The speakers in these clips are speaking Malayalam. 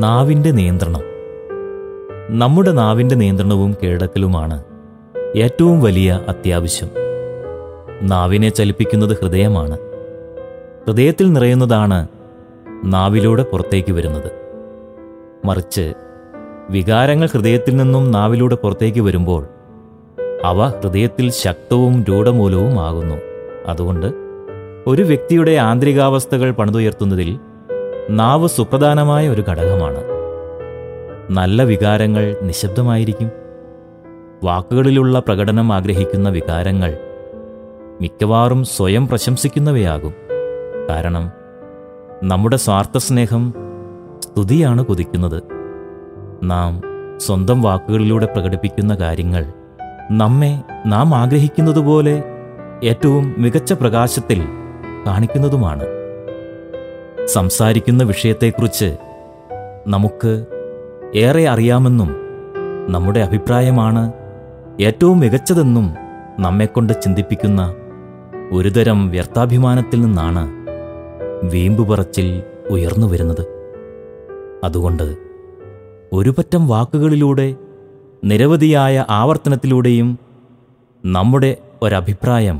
നാവിന്റെ നിയന്ത്രണം. നമ്മുടെ നാവിന്റെ നിയന്ത്രണവും കീഴടക്കലുമാണ് ഏറ്റവും വലിയ അത്യാവശ്യം. നാവിനെ ചലിപ്പിക്കുന്നത് ഹൃദയമാണ്. ഹൃദയത്തിൽ നിറയുന്നതാണ് നാവിലൂടെ പുറത്തേക്ക് വരുന്നത്. മറിച്ച് വികാരങ്ങൾ ഹൃദയത്തിൽ നിന്നും നാവിലൂടെ പുറത്തേക്ക് വരുമ്പോൾ അവ ഹൃദയത്തിൽ ശക്തവും രൂഢമൂലവും ആകുന്നു അതുകൊണ്ട് ഒരു വ്യക്തിയുടെ ആന്തരികാവസ്ഥകൾ പണിതുയർത്തുന്നതിൽ നാവ് സുപ്രധാനമായ ഒരു ഘടകമാണ്. നല്ല വികാരങ്ങൾ നിശബ്ദമായിരിക്കും. വാക്കുകളിലുള്ള പ്രകടനം ആഗ്രഹിക്കുന്ന വികാരങ്ങൾ മിക്കവാറും സ്വയം പ്രശംസിക്കുന്നവയാകും. കാരണം നമ്മുടെ സ്വാർത്ഥസ്നേഹം സ്തുതിയാണ് കൊതിക്കുന്നത്. നാം സ്വന്തം വാക്കുകളിലൂടെ പ്രകടിപ്പിക്കുന്ന കാര്യങ്ങൾ നമ്മെ നാം ആഗ്രഹിക്കുന്നതുപോലെ ഏറ്റവും മികച്ച പ്രകാശത്തിൽ കാണിക്കുന്നതുമാണ്. സംസാരിക്കുന്ന വിഷയത്തെക്കുറിച്ച് നമുക്ക് ഏറെ അറിയാമെന്നും നമ്മുടെ അഭിപ്രായമാണ് ഏറ്റവും മികച്ചതെന്നും നമ്മെക്കൊണ്ട് ചിന്തിപ്പിക്കുന്ന ഒരുതരം വ്യർത്ഥാഭിമാനത്തിൽ നിന്നാണ് വീമ്പ് പറച്ചിൽ ഉയർന്നു വരുന്നത്. അതുകൊണ്ട് ഒരുപറ്റം വാക്കുകളിലൂടെ നിരവധിയായ ആവർത്തനത്തിലൂടെയും നമ്മുടെ ഒരഭിപ്രായം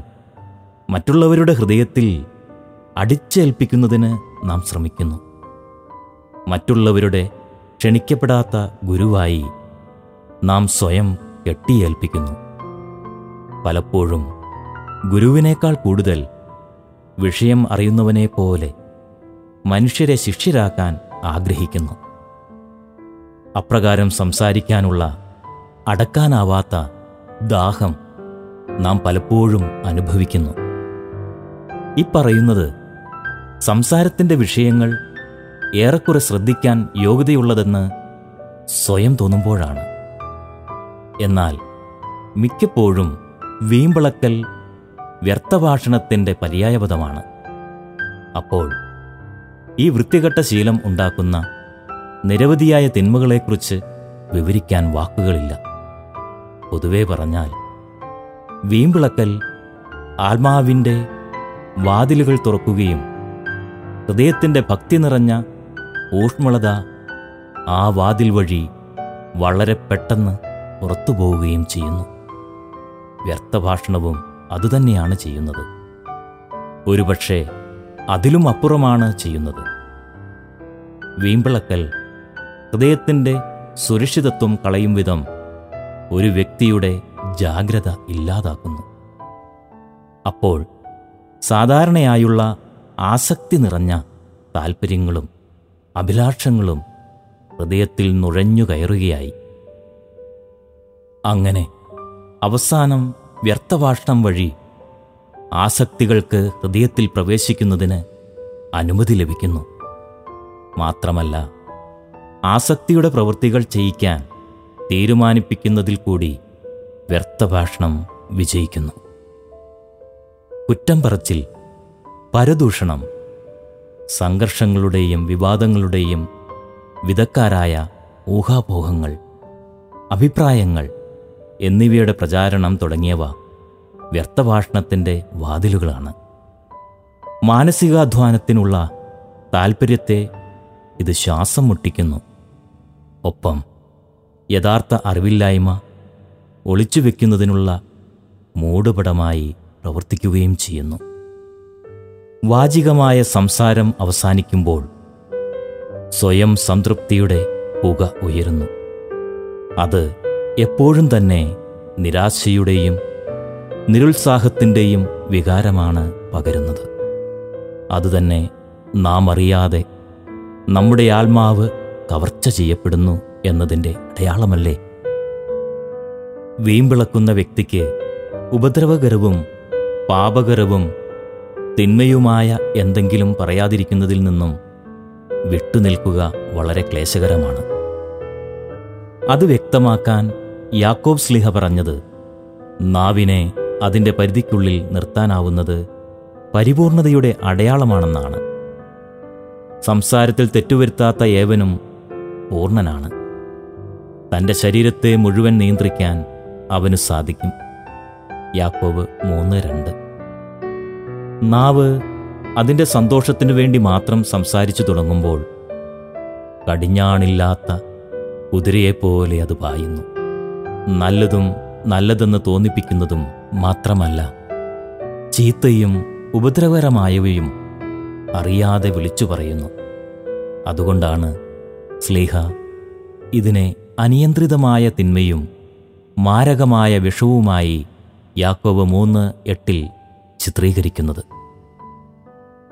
മറ്റുള്ളവരുടെ ഹൃദയത്തിൽ അടിച്ചേൽപ്പിക്കുന്നതിന് നാം ശ്രമിക്കുന്നു. മറ്റുള്ളവരുടെ ക്ഷണിക്കപ്പെടാത്ത ഗുരുവായി നാം സ്വയം കെട്ടിയേൽപ്പിക്കുന്നു പലപ്പോഴും ഗുരുവിനേക്കാൾ കൂടുതൽ വിഷയം അറിയുന്നവനെ പോലെ മനുഷ്യരെ ശിഷ്യരാക്കാൻ ആഗ്രഹിക്കുന്നു. അപ്രകാരം സംസാരിക്കാനുള്ള അടക്കാനാവാത്ത ദാഹം നാം പലപ്പോഴും അനുഭവിക്കുന്നു. ഇപ്പറയുന്നത് സംസാരത്തിന്റെ വിഷയങ്ങൾ ഏറെക്കുറെ ശ്രദ്ധിക്കാൻ യോഗ്യതയുള്ളതെന്ന് സ്വയം തോന്നുമ്പോഴാണ്. എന്നാൽ മിക്കപ്പോഴും വീമ്പിളക്കൽ വ്യർത്ഥഭാഷണത്തിന്റെ പര്യായപദമാണ് അപ്പോൾ ഈ വൃത്തികെട്ട ശീലം ഉണ്ടാക്കുന്ന നിരവധിയായ തിന്മകളെക്കുറിച്ച് വിവരിക്കാൻ വാക്കുകളില്ല. പൊതുവെ പറഞ്ഞാൽ വീമ്പിളക്കൽ ആത്മാവിന്റെ വാതിലുകൾ തുറക്കുകയും ഹൃദയത്തിന്റെ ഭക്തി നിറഞ്ഞ ഊഷ്മളത ആ വാതിൽ വഴി വളരെ പെട്ടെന്ന് പുറത്തു പോവുകയും ചെയ്യുന്നു. വ്യർത്ഥഭാഷണവും അതുതന്നെയാണ് ചെയ്യുന്നത്. ഒരുപക്ഷെ അതിലും അപ്പുറമാണ് ചെയ്യുന്നത്. വീമ്പിളക്കൽ ഹൃദയത്തിന്റെ സുരക്ഷിതത്വം കളയും വിധം ഒരു വ്യക്തിയുടെ ജാഗ്രത ഇല്ലാതാക്കുന്നു. അപ്പോൾ സാധാരണയായുള്ള ആസക്തി നിറഞ്ഞ താൽപ്പര്യങ്ങളും അഭിലാഷങ്ങളും ഹൃദയത്തിൽ നുഴഞ്ഞു കയറുകയായി. അങ്ങനെ അവസാനം വ്യർത്ഥഭാഷണം വഴി ആസക്തികൾക്ക് ഹൃദയത്തിൽ പ്രവേശിക്കുന്നതിന് അനുമതി ലഭിക്കുന്നു. മാത്രമല്ല ആസക്തിയുടെ പ്രവൃത്തികൾ ചെയ്യിക്കാൻ തീരുമാനിപ്പിക്കുന്നതിൽ കൂടി വ്യർത്ഥഭാഷണം വിജയിക്കുന്നു. കുറ്റം പറച്ചിൽ പരദൂഷണം സംഘർഷങ്ങളുടെയും വിവാദങ്ങളുടെയും വിദഗ്ധരായ ഊഹാപോഹങ്ങൾ അഭിപ്രായങ്ങൾ എന്നിവയുടെ പ്രചാരണം തുടങ്ങിയവ വ്യർത്ഥഭാഷണത്തിന്റെ വാതിലുകളാണ്. മാനസികാധ്വാനത്തിനുള്ള താൽപ്പര്യത്തെ ഇത് ശ്വാസം മുട്ടിക്കുന്നു. ഒപ്പം യഥാർത്ഥ അറിവില്ലായ്മ ഒളിച്ചു വയ്ക്കുന്നതിനുള്ള മൂടുപടമായി പ്രവർത്തിക്കുകയും ചെയ്യുന്നു. വാചികമായ സംസാരം അവസാനിക്കുമ്പോൾ സ്വയം സംതൃപ്തിയുടെ പുക ഉയരുന്നു. അത് എപ്പോഴും തന്നെ നിരാശയുടെയും നിരുത്സാഹത്തിന്റെയും വികാരമാണ് പകരുന്നത്. അതുതന്നെ നാം അറിയാതെ നമ്മുടെ ആത്മാവ് കവർച്ച ചെയ്യപ്പെടുന്നു എന്നതിന്റെ അടയാളമല്ലേ? വീമ്പിളക്കുന്ന വ്യക്തിക്ക് ഉപദ്രവകരവും പാപകരവും തിന്മയുമായ എന്തെങ്കിലും പറയാതിരിക്കുന്നതിൽ നിന്നും വിട്ടുനിൽക്കുക വളരെ ക്ലേശകരമാണ്. അത് വ്യക്തമാക്കാൻ യാക്കോബ് സ്ലിഹ പറഞ്ഞത് നാവിനെ അതിന്റെ പരിധിക്കുള്ളിൽ നിർത്താനാവുന്നത് പരിപൂർണതയുടെ അടയാളമാണെന്നാണ്. സംസാരത്തിൽ തെറ്റുവരുത്താത്ത ഏവനും പൂർണനാണ്. തന്റെ ശരീരത്തെ മുഴുവൻ നിയന്ത്രിക്കാൻ അവന് സാധിക്കും. യാക്കോബ് മൂന്ന് രണ്ട്. നാവ് അതിന്റെ സന്തോഷത്തിനു വേണ്ടി മാത്രം സംസാരിച്ചു തുടങ്ങുമ്പോൾ കടിഞ്ഞാണില്ലാത്ത കുതിരയെപ്പോലെ അത് പായുന്നു. നല്ലതും നല്ലതെന്ന് തോന്നിപ്പിക്കുന്നതും മാത്രമല്ല ചീത്തയും ഉപദ്രവകരമായവയും അറിയാതെ വിളിച്ചു പറയുന്നു. അതുകൊണ്ടാണ് സ്ലേഹ ഇതിനെ അനിയന്ത്രിതമായ തിന്മയും മാരകമായ വിഷവുമായി യാക്കോബ് മൂന്ന് എട്ടിൽ ചിത്രീകരിക്കുന്നത്.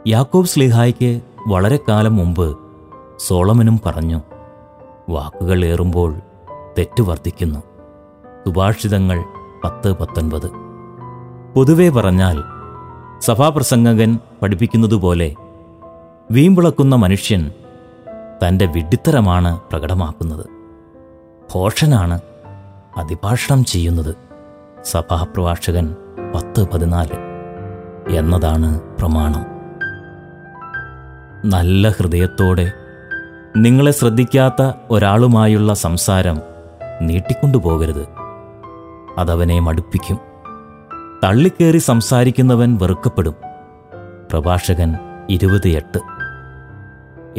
യാക്കോബ് സ്ലിഹായ്ക്ക് വളരെ കാലം മുമ്പ് സോളമനും പറഞ്ഞു വാക്കുകൾ ഏറുമ്പോൾ തെറ്റു വർദ്ധിക്കുന്നു. സുഭാഷിതങ്ങൾ പത്ത് പത്തൊൻപത്. പൊതുവെ പറഞ്ഞാൽ സഭാപ്രസംഗകൻ പഠിപ്പിക്കുന്നതുപോലെ വീമ്പിളക്കുന്ന മനുഷ്യൻ തന്റെ വിഡ്ഢിത്തരമാണ് പ്രകടമാക്കുന്നത്. ഭോഷനാണ് അതിഭാഷണം ചെയ്യുന്നത്. സഭാപ്രഭാഷകൻ പത്ത് പതിനാല്. എന്നതാണ് പ്രമാണം. നല്ല ഹൃദയത്തോടെ നിങ്ങളെ ശ്രദ്ധിക്കാത്ത ഒരാളുമായുള്ള സംസാരം നീട്ടിക്കൊണ്ടുപോകരുത്. അതവനെ മടുപ്പിക്കും. തള്ളിക്കേറി സംസാരിക്കുന്നവൻ വെറുക്കപ്പെടും. പ്രഭാഷകൻ ഇരുപത് എട്ട്.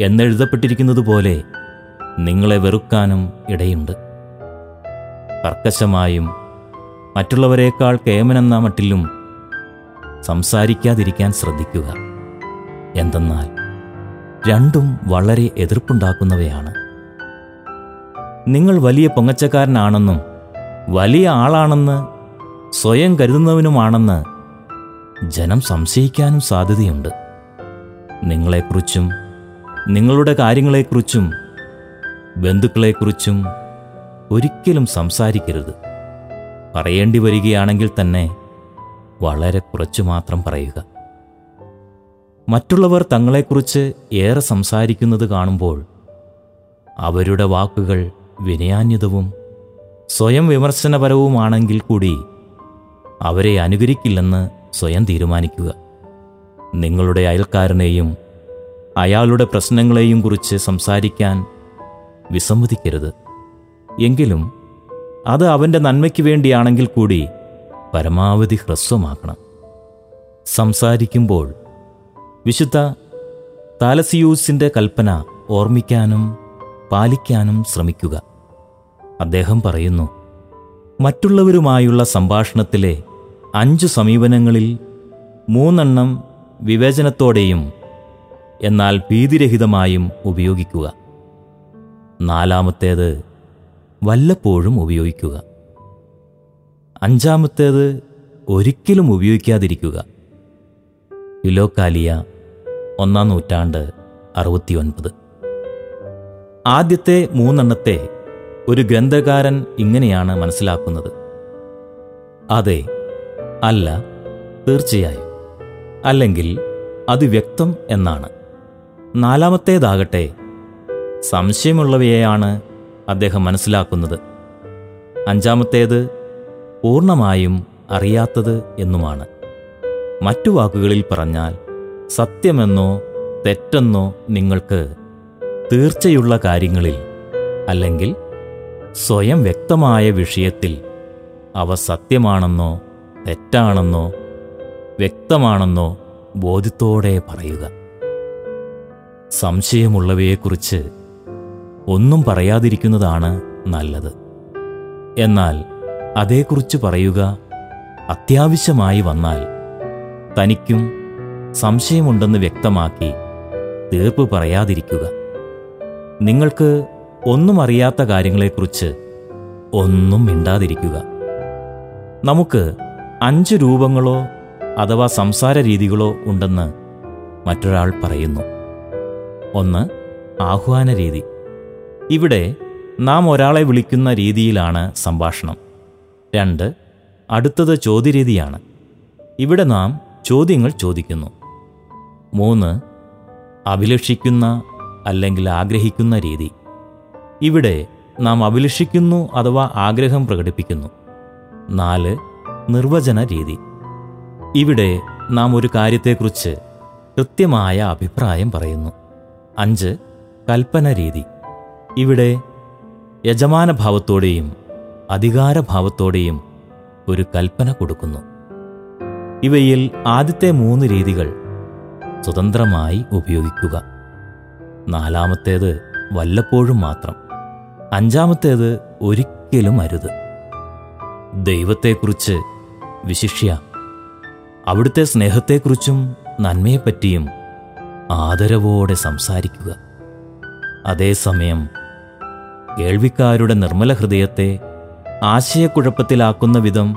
എന്നെഴുതപ്പെട്ടിരിക്കുന്നതുപോലെ നിങ്ങളെ വെറുക്കാനും ഇടയുണ്ട്. കർക്കശമായും മറ്റുള്ളവരെക്കാൾ കേമനെന്ന മട്ടിലും സംസാരിക്കാതിരിക്കാൻ ശ്രദ്ധിക്കുക. എന്തെന്നാൽ രണ്ടും വളരെ എതിർപ്പുണ്ടാക്കുന്നവയാണ്. നിങ്ങൾ വലിയ പൊങ്ങച്ചക്കാരനാണെന്നും വലിയ ആളാണെന്ന് സ്വയം കരുതുന്നവനുമാണെന്ന് ജനം സംശയിക്കാനും സാധ്യതയുണ്ട്. നിങ്ങളെക്കുറിച്ചും നിങ്ങളുടെ കാര്യങ്ങളെക്കുറിച്ചും ബന്ധുക്കളെക്കുറിച്ചും ഒരിക്കലും സംസാരിക്കരുത്. പറയേണ്ടി വരികയാണെങ്കിൽ തന്നെ വളരെ കുറച്ചു മാത്രം പറയുക. മറ്റുള്ളവർ തങ്ങളെക്കുറിച്ച് ഏറെ സംസാരിക്കുന്നത് കാണുമ്പോൾ അവരുടെ വാക്കുകൾ വിനയാന്യതവും സ്വയം വിമർശനപരവുമാണെങ്കിൽ കൂടി അവരെ അനുകരിക്കില്ലെന്ന് സ്വയം തീരുമാനിക്കുക. നിങ്ങളുടെ അയൽക്കാരനെയും അയാളുടെ പ്രശ്നങ്ങളെയും കുറിച്ച് സംസാരിക്കാൻ വിസമ്മതിക്കരുത്. എങ്കിലും അത് അവന്റെ നന്മയ്ക്ക് വേണ്ടിയാണെങ്കിൽ കൂടി പരമാവധി ഹ്രസ്വമാക്കണം. സംസാരിക്കുമ്പോൾ വിശുദ്ധ താലസിയൂസിന്റെ കൽപ്പന ഓർമ്മിക്കാനും പാലിക്കാനും ശ്രമിക്കുക. അദ്ദേഹം പറയുന്നു മറ്റുള്ളവരുമായുള്ള സംഭാഷണത്തിലെ അഞ്ചു സമീപനങ്ങളിൽ മൂന്നെണ്ണം വിവേചനത്തോടെയും എന്നാൽ ഭീതിരഹിതമായും ഉപയോഗിക്കുക. നാലാമത്തേത് വല്ലപ്പോഴും ഉപയോഗിക്കുക. അഞ്ചാമത്തേത് ഒരിക്കലും ഉപയോഗിക്കാതിരിക്കുക. ഇലോക്കാലിയ ഒന്നാം നൂറ്റാണ്ട് അറുപത്തിയൊൻപത്. ആദ്യത്തെ മൂന്നെണ്ണത്തെ ഒരു ഗ്രന്ഥകാരൻ ഇങ്ങനെയാണ് മനസ്സിലാക്കുന്നത്. അതെ അല്ല തീർച്ചയായും. അല്ലെങ്കിൽ അത് വ്യക്തം എന്നാണ്. നാലാമത്തേതാകട്ടെ സംശയമുള്ളവയെയാണ് അദ്ദേഹം മനസ്സിലാക്കുന്നത്. അഞ്ചാമത്തേത് പൂർണമായും അറിയാത്തത് എന്നുമാണ്. മറ്റു വാക്കുകളിൽ പറഞ്ഞാൽ സത്യമെന്നോ തെറ്റെന്നോ നിങ്ങൾക്ക് തീർച്ചയുള്ള കാര്യങ്ങളിൽ അല്ലെങ്കിൽ സ്വയം വ്യക്തമായ വിഷയത്തിൽ അവ സത്യമാണെന്നോ തെറ്റാണെന്നോ വ്യക്തമാണെന്നോ ബോധ്യത്തോടെ പറയുക. സംശയമുള്ളവയെക്കുറിച്ച് ഒന്നും പറയാതിരിക്കുന്നതാണ് നല്ലത്. എന്നാൽ അതേക്കുറിച്ച് പറയുക അത്യാവശ്യമായി വന്നാൽ തനിക്കും സംശയമുണ്ടെന്ന് വ്യക്തമാക്കി തീർപ്പ് പറയാതിരിക്കുക. നിങ്ങൾക്ക് ഒന്നും അറിയാത്ത കാര്യങ്ങളെക്കുറിച്ച് ഒന്നും മിണ്ടാതിരിക്കുക. നമുക്ക് അഞ്ച് രൂപങ്ങളോ അഥവാ സംസാര രീതികളോ ഉണ്ടെന്ന് മറ്റൊരാൾ പറയുന്നു. ഒന്ന് ആഹ്വാന രീതി. ഇവിടെ നാം ഒരാളെ വിളിക്കുന്ന രീതിയിലാണ് സംഭാഷണം. രണ്ട് അടുത്തത് ചോദ്യരീതിയാണ്. ഇവിടെ നാം ചോദ്യങ്ങൾ ചോദിക്കുന്നു. മൂന്ന് അഭിലഷിക്കുന്ന അല്ലെങ്കിൽ ആഗ്രഹിക്കുന്ന രീതി. ഇവിടെ നാം അഭിലഷിക്കുന്നു അഥവാ ആഗ്രഹം പ്രകടിപ്പിക്കുന്നു. നാല് നിർവചന രീതി. ഇവിടെ നാം ഒരു കാര്യത്തെക്കുറിച്ച് കൃത്യമായ അഭിപ്രായം പറയുന്നു. അഞ്ച് കൽപ്പന രീതി. ഇവിടെ യജമാനഭാവത്തോടെയും അധികാരഭാവത്തോടെയും ഒരു കൽപ്പന കൊടുക്കുന്നു. ഇവയിൽ ആദ്യത്തെ മൂന്ന് രീതികൾ സ്വതന്ത്രമായി ഉപയോഗിക്കുക. നാലാമത്തേത് വല്ലപ്പോഴും മാത്രം. അഞ്ചാമത്തേത് ഒരിക്കലും അരുത്. ദൈവത്തെക്കുറിച്ച് വിശിഷ്യ അവിടുത്തെ സ്നേഹത്തെക്കുറിച്ചും നന്മയെപ്പറ്റിയും ആദരവോടെ സംസാരിക്കുക. അതേസമയം കേൾവിക്കാരുടെ നിർമ്മല ഹൃദയത്തെ ആശയക്കുഴപ്പത്തിലാക്കുന്ന വിധം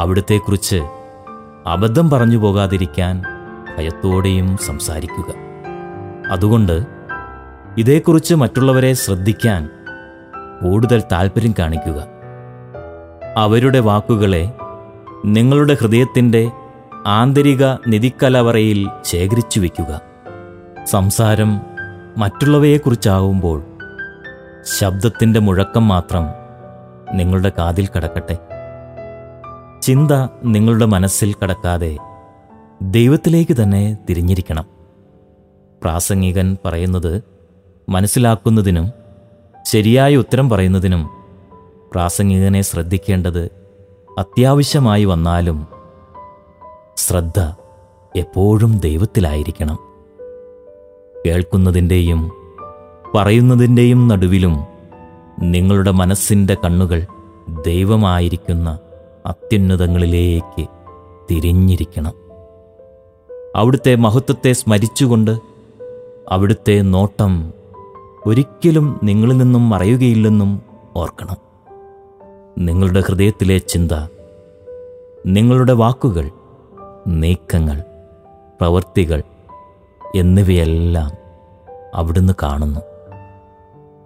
അവിടുത്തെക്കുറിച്ച് അബദ്ധം പറഞ്ഞു പോകാതിരിക്കാൻ ഭയത്തോടെയും സംസാരിക്കുക. അതുകൊണ്ട് ഇതേക്കുറിച്ച് മറ്റുള്ളവരെ ശ്രദ്ധിക്കാൻ കൂടുതൽ താൽപ്പര്യം കാണിക്കുക. അവരുടെ വാക്കുകളെ നിങ്ങളുടെ ഹൃദയത്തിന്റെ ആന്തരിക നിധിക്കലവറയിൽ ശേഖരിച്ചു വയ്ക്കുക. സംസാരം മറ്റുള്ളവയെക്കുറിച്ചാവുമ്പോൾ ശബ്ദത്തിന്റെ മുഴക്കം മാത്രം നിങ്ങളുടെ കാതിൽ കടക്കട്ടെ. ചിന്ത നിങ്ങളുടെ മനസ്സിൽ കടക്കാതെ ദൈവത്തിലേക്ക് തന്നെ തിരിഞ്ഞിരിക്കണം. പ്രാസംഗികൻ പറയുന്നത് മനസ്സിലാക്കുന്നതിനും ശരിയായ ഉത്തരം പറയുന്നതിനും പ്രാസംഗികനെ ശ്രദ്ധിക്കേണ്ടത് അത്യാവശ്യമായി വന്നാലും ശ്രദ്ധ എപ്പോഴും ദൈവത്തിലായിരിക്കണം. കേൾക്കുന്നതിന്റെയും പറയുന്നതിന്റെയും നടുവിലും നിങ്ങളുടെ മനസ്സിന്റെ കണ്ണുകൾ ദൈവമായിരിക്കുന്ന അത്യുന്നതങ്ങളിലേക്ക് തിരിഞ്ഞിരിക്കണം. അവിടുത്തെ മഹത്വത്തെ സ്മരിച്ചുകൊണ്ട് അവിടുത്തെ നോട്ടം ഒരിക്കലും നിങ്ങളിൽ നിന്നും മറയുകയില്ലെന്നും ഓർക്കണം. നിങ്ങളുടെ ഹൃദയത്തിലെ ചിന്ത നിങ്ങളുടെ വാക്കുകൾ നീക്കങ്ങൾ പ്രവൃത്തികൾ എന്നിവയെല്ലാം അവിടുന്ന് കാണുന്നു.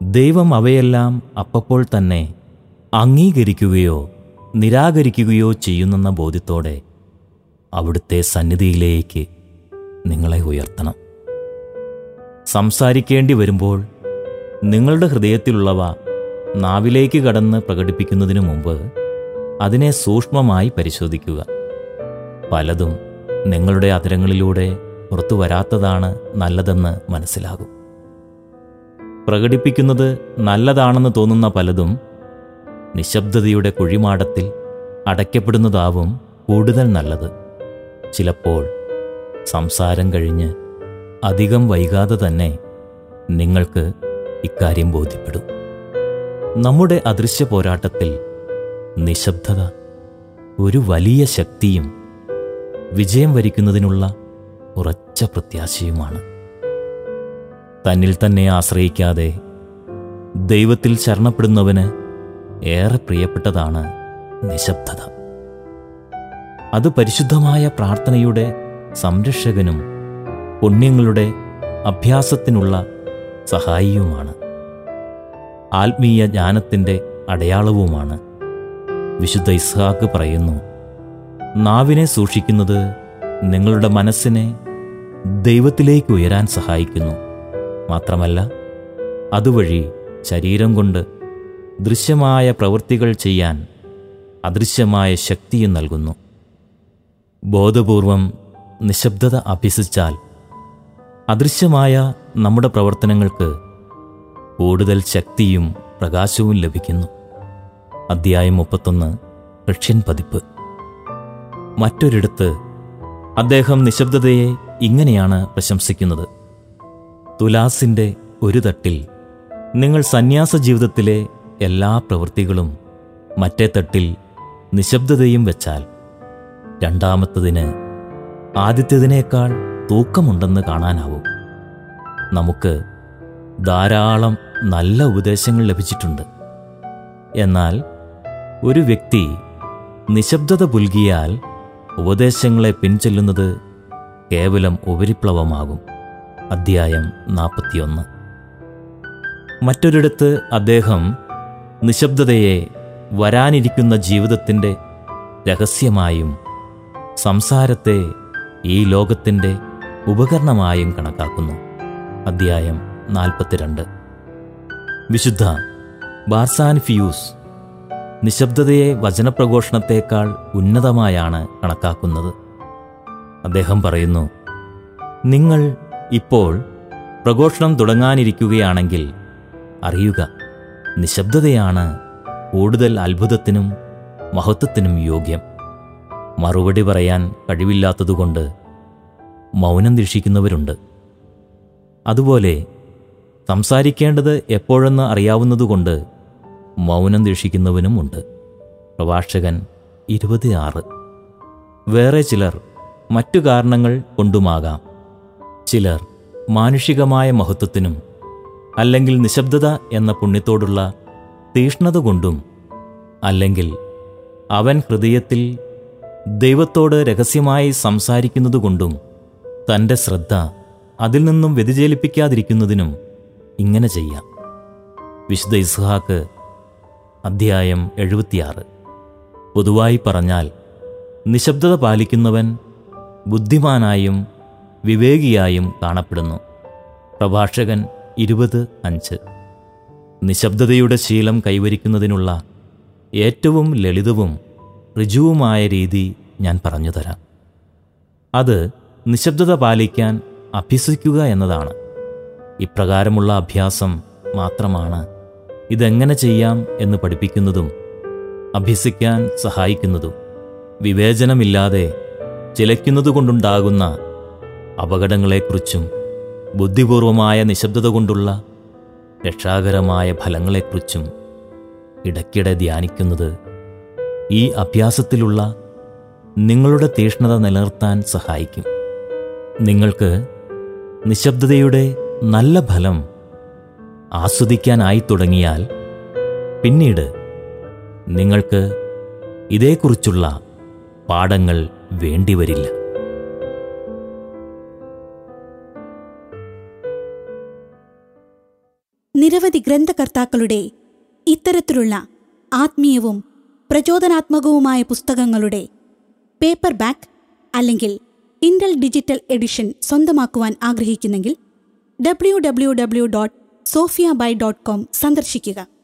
ദൈവം അവയെല്ലാം അപ്പപ്പോൾ തന്നെ അംഗീകരിക്കുകയോ നിരാകരിക്കുകയോ ചെയ്യുന്നെന്ന ബോധ്യത്തോടെ അവിടുത്തെ സന്നിധിയിലേക്ക് നിങ്ങളെ ഉയർത്തണം. സംസാരിക്കേണ്ടി വരുമ്പോൾ നിങ്ങളുടെ ഹൃദയത്തിലുള്ളവ നാവിലേക്ക് കടന്ന് പ്രകടിപ്പിക്കുന്നതിനു മുമ്പ് അതിനെ സൂക്ഷ്മമായി പരിശോധിക്കുക. പലതും നിങ്ങളുടെ അതിരങ്ങളിലൂടെ പുറത്തു വരാത്തതാണ് നല്ലതെന്ന് മനസ്സിലാകും. പ്രകടിപ്പിക്കുന്നത് നല്ലതാണെന്ന് തോന്നുന്ന പലതും നിശബ്ദതയുടെ കുഴിമാടത്തിൽ അടയ്ക്കപ്പെടുന്നതാവും കൂടുതൽ നല്ലത്. ചിലപ്പോൾ സംസാരം കഴിഞ്ഞ് അധികം വൈകാതെ തന്നെ നിങ്ങൾക്ക് ഇക്കാര്യം ബോധ്യപ്പെടും. നമ്മുടെ അദൃശ്യ പോരാട്ടത്തിൽ നിശബ്ദത ഒരു വലിയ ശക്തിയും വിജയം വരിക്കുന്നതിനുള്ള ഉറച്ച പ്രത്യാശയുമാണ്. തന്നിൽ തന്നെ ആശ്രയിക്കാതെ ദൈവത്തിൽ ശരണപ്പെടുന്നവന് ഏറെ പ്രിയപ്പെട്ടതാണ് നിശബ്ദത. അത് പരിശുദ്ധമായ പ്രാർത്ഥനയുടെ സംരക്ഷകനും പുണ്യങ്ങളുടെ അഭ്യാസത്തിനുള്ള സഹായിയുമാണ്. ആത്മീയ ജ്ഞാനത്തിന്റെ അടയാളവുമാണ്. വിശുദ്ധ ഇസ്ഹാക്ക് പറയുന്നു നാവിനെ സൂക്ഷിക്കുന്നത് നിങ്ങളുടെ മനസ്സിനെ ദൈവത്തിലേക്ക് ഉയരാൻ സഹായിക്കുന്നു. മാത്രമല്ല അതുവഴി ശരീരം കൊണ്ട് ദൃശ്യമായ പ്രവൃത്തികൾ ചെയ്യാൻ അദൃശ്യമായ ശക്തിയും നൽകുന്നു. ബോധപൂർവം നിശബ്ദത അഭ്യസിച്ചാൽ അദൃശ്യമായ നമ്മുടെ പ്രവർത്തനങ്ങൾക്ക് കൂടുതൽ ശക്തിയും പ്രകാശവും ലഭിക്കുന്നു. അധ്യായം മുപ്പത്തൊന്ന് റഷ്യൻ പതിപ്പ്. മറ്റൊരിടത്ത് അദ്ദേഹം നിശബ്ദതയെ ഇങ്ങനെയാണ് പ്രശംസിക്കുന്നത്. തുലാസിന്റെ ഒരു തട്ടിൽ. നിങ്ങൾ സന്യാസ ജീവിതത്തിലെ എല്ലാ പ്രവൃത്തികളും മറ്റേ തട്ടിൽ നിശബ്ദതയും വെച്ചാൽ രണ്ടാമത്തതിന് ആദ്യത്തേതിനേക്കാൾ തൂക്കമുണ്ടെന്ന് കാണാനാവും. നമുക്ക് ധാരാളം നല്ല ഉപദേശങ്ങൾ ലഭിച്ചിട്ടുണ്ട്. എന്നാൽ ഒരു വ്യക്തി നിശബ്ദത പുൽകിയാൽ ഉപദേശങ്ങളെ പിൻചെല്ലുന്നത് കേവലം ഉപരിപ്ലവമാകും. അധ്യായം നാൽപ്പത്തിയൊന്ന്. മറ്റൊരിടത്ത് അദ്ദേഹം നിശബ്ദതയെ വരാനിരിക്കുന്ന ജീവിതത്തിന്റെ രഹസ്യമായും സംസാരത്തെ ഈ ലോകത്തിന്റെ ഉപകരണമായും കണക്കാക്കുന്നു. അദ്ധ്യായം നാൽപ്പത്തിരണ്ട്. വിശുദ്ധ ബാർസാൻഫിയൂസ് നിശബ്ദതയെ വചനപ്രഘോഷണത്തേക്കാൾ ഉന്നതമായാണ് കണക്കാക്കുന്നത്. അദ്ദേഹം പറയുന്നു നിങ്ങൾ ഇപ്പോൾ പ്രഘോഷണം തുടങ്ങാനിരിക്കുകയാണെങ്കിൽ അറിയുക നിശബ്ദതയാണ് കൂടുതൽ അത്ഭുതത്തിനും മഹത്വത്തിനും യോഗ്യം. മറുപടി പറയാൻ കഴിവില്ലാത്തതുകൊണ്ട് മൗനം ദീക്ഷിക്കുന്നവരുണ്ട്. അതുപോലെ സംസാരിക്കേണ്ടത് എപ്പോഴെന്ന് അറിയാവുന്നതുകൊണ്ട് മൗനം ദീക്ഷിക്കുന്നവനുമുണ്ട് പ്രഭാഷകൻ ഇരുപത് ആറ് വേറെ ചിലർ മറ്റു കാരണങ്ങൾ കൊണ്ടുമാകാം. ചിലർ മാനുഷികമായ മഹത്വത്തിനും അല്ലെങ്കിൽ നിശബ്ദത എന്ന പുണ്യത്തോടുള്ള തീഷ്ണത കൊണ്ടും അല്ലെങ്കിൽ അവൻ ഹൃദയത്തിൽ ദൈവത്തോട് രഹസ്യമായി സംസാരിക്കുന്നതുകൊണ്ടും തന്റെ ശ്രദ്ധ അതിൽ നിന്നും വ്യതിചലിപ്പിക്കാതിരിക്കുന്നതിനും ഇങ്ങനെ ചെയ്യാം. വിശുദ്ധ ഇസ്ഹാക്ക് അധ്യായം എഴുപത്തിയാറ്. പൊതുവായി പറഞ്ഞാൽ നിശബ്ദത പാലിക്കുന്നവൻ ബുദ്ധിമാനായും വിവേകിയായും കാണപ്പെടുന്നു. പ്രഭാഷകൻ ഇരുപത് അഞ്ച്. നിശബ്ദതയുടെ ശീലം കൈവരിക്കുന്നതിനുള്ള ഏറ്റവും ലളിതവും ഋജുവുമായ രീതി ഞാൻ പറഞ്ഞുതരാം അത് നിശബ്ദത പാലിക്കാൻ അഭ്യസിക്കുക എന്നതാണ്. ഇപ്രകാരമുള്ള അഭ്യാസം മാത്രമാണ് ഇതെങ്ങനെ ചെയ്യാം എന്ന് പഠിപ്പിക്കുന്നതും അഭ്യസിക്കാൻ സഹായിക്കുന്നതും. വിവേചനമില്ലാതെ ചിലയ്ക്കുന്നതുകൊണ്ടുണ്ടാകുന്ന അപകടങ്ങളെക്കുറിച്ചും ബുദ്ധിപൂർവമായ നിശബ്ദത കൊണ്ടുള്ള രക്ഷാകരമായ ഫലങ്ങളെക്കുറിച്ചും ഇടയ്ക്കിടെ ധ്യാനിക്കുന്നത് ഈ അഭ്യാസത്തിലുള്ള നിങ്ങളുടെ തീഷ്ണത നിലനിർത്താൻ സഹായിക്കും. നിങ്ങൾക്ക് നിശബ്ദതയുടെ നല്ല ഫലം ആസ്വദിക്കാനായി തുടങ്ങിയാൽ പിന്നീട് നിങ്ങൾക്ക് ഇതേക്കുറിച്ചുള്ള പാഠങ്ങൾ വേണ്ടിവരില്ല. ഗ്രന്ഥകർത്താക്കളുടെ ഇത്തരത്തിലുള്ള ആത്മീയവും പ്രചോദനാത്മകവുമായ പുസ്തകങ്ങളുടെ പേപ്പർ ബാക്ക് അല്ലെങ്കിൽ ഇന്റൽ ഡിജിറ്റൽ എഡിഷൻ സ്വന്തമാക്കുവാൻ ആഗ്രഹിക്കുന്നെങ്കിൽ W W W dot Sophia by dot com സന്ദർശിക്കുക.